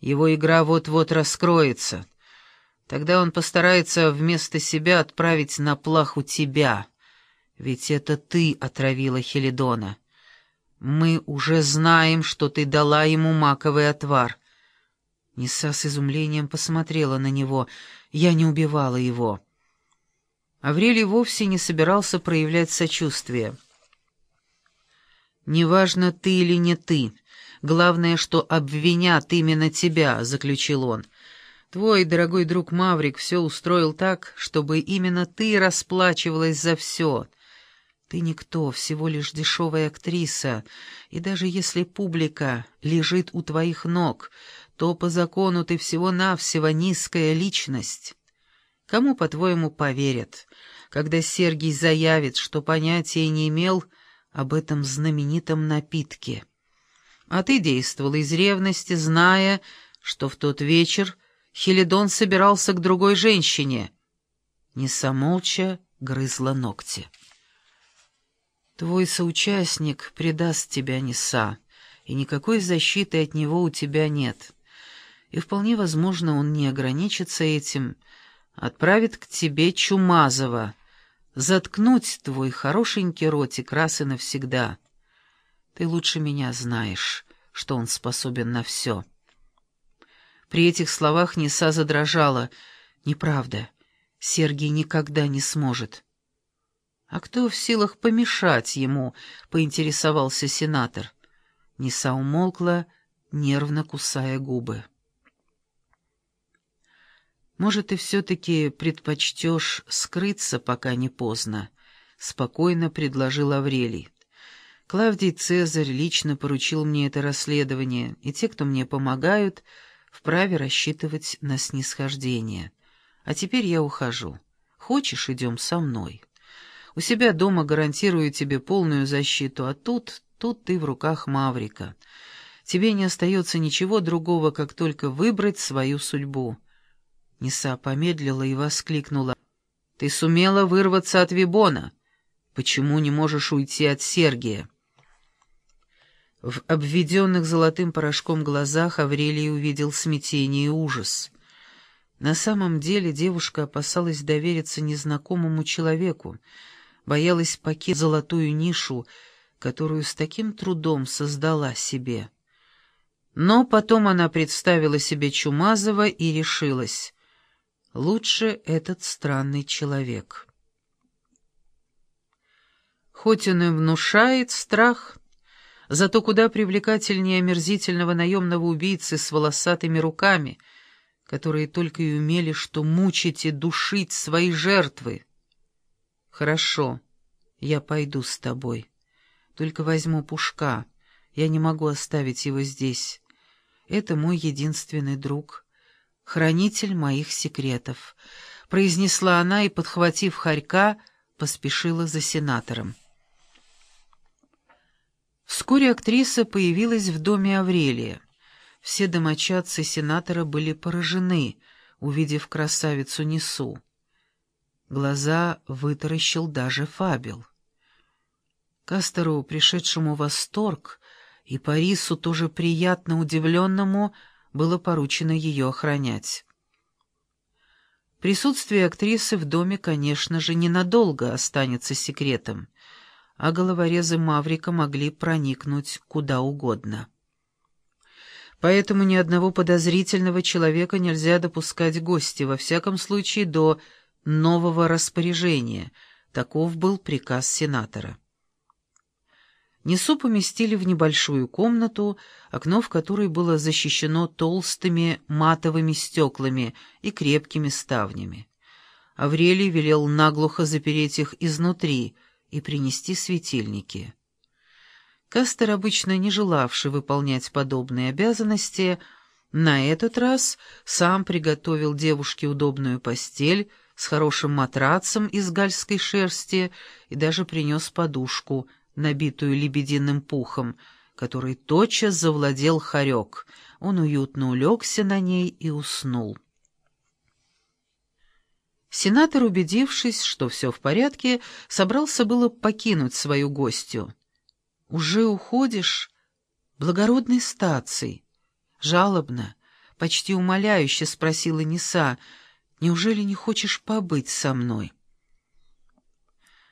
Его игра вот-вот раскроется. Тогда он постарается вместо себя отправить на плаху тебя. Ведь это ты отравила Хелидона. Мы уже знаем, что ты дала ему маковый отвар. Неса с изумлением посмотрела на него. Я не убивала его. Аврелий вовсе не собирался проявлять сочувствие. «Неважно, ты или не ты. Главное, что обвинят именно тебя», — заключил он. «Твой дорогой друг Маврик все устроил так, чтобы именно ты расплачивалась за все». Ты никто, всего лишь дешевая актриса, и даже если публика лежит у твоих ног, то по закону ты всего-навсего низкая личность. Кому, по-твоему, поверят, когда Сергий заявит, что понятия не имел об этом знаменитом напитке? А ты действовал из ревности, зная, что в тот вечер Хелидон собирался к другой женщине. Неса молча грызла ногти. Твой соучастник предаст тебя, Неса, и никакой защиты от него у тебя нет. И вполне возможно, он не ограничится этим, отправит к тебе Чумазова, заткнуть твой хорошенький ротик раз и навсегда. Ты лучше меня знаешь, что он способен на все. При этих словах Неса задрожала. Неправда, Сергий никогда не сможет. «А кто в силах помешать ему?» — поинтересовался сенатор. Неса умолкла, нервно кусая губы. «Может, ты все-таки предпочтешь скрыться, пока не поздно?» — спокойно предложил Аврелий. «Клавдий Цезарь лично поручил мне это расследование, и те, кто мне помогают, вправе рассчитывать на снисхождение. А теперь я ухожу. Хочешь, идем со мной?» У себя дома гарантирую тебе полную защиту, а тут, тут ты в руках Маврика. Тебе не остается ничего другого, как только выбрать свою судьбу». Неса помедлила и воскликнула. «Ты сумела вырваться от Вибона. Почему не можешь уйти от Сергия?» В обведенных золотым порошком глазах Аврелий увидел смятение и ужас. На самом деле девушка опасалась довериться незнакомому человеку, боялась покинуть золотую нишу, которую с таким трудом создала себе. Но потом она представила себе Чумазова и решилась. Лучше этот странный человек. Хоть он и внушает страх, зато куда привлекательнее омерзительного наемного убийцы с волосатыми руками, которые только и умели что мучить и душить свои жертвы. «Хорошо, я пойду с тобой. Только возьму Пушка. Я не могу оставить его здесь. Это мой единственный друг, хранитель моих секретов», — произнесла она и, подхватив хорька, поспешила за сенатором. Вскоре актриса появилась в доме Аврелия. Все домочадцы сенатора были поражены, увидев красавицу Несу. Глаза вытаращил даже Фабел. Кастеру, пришедшему в восторг, и Парису, тоже приятно удивленному, было поручено ее охранять. Присутствие актрисы в доме, конечно же, ненадолго останется секретом, а головорезы Маврика могли проникнуть куда угодно. Поэтому ни одного подозрительного человека нельзя допускать гости, во всяком случае до нового распоряжения. Таков был приказ сенатора. Несу поместили в небольшую комнату, окно в которой было защищено толстыми матовыми стеклами и крепкими ставнями. Аврелий велел наглухо запереть их изнутри и принести светильники. Кастер, обычно не желавший выполнять подобные обязанности, на этот раз сам приготовил девушке удобную постель, с хорошим матрацем из гальской шерсти и даже принес подушку, набитую лебединым пухом, который тотчас завладел хорек. Он уютно улегся на ней и уснул. Сенатор, убедившись, что все в порядке, собрался было покинуть свою гостью. «Уже уходишь? Благородной стаций!» Жалобно, почти умоляюще спросила Неса, «Неужели не хочешь побыть со мной?»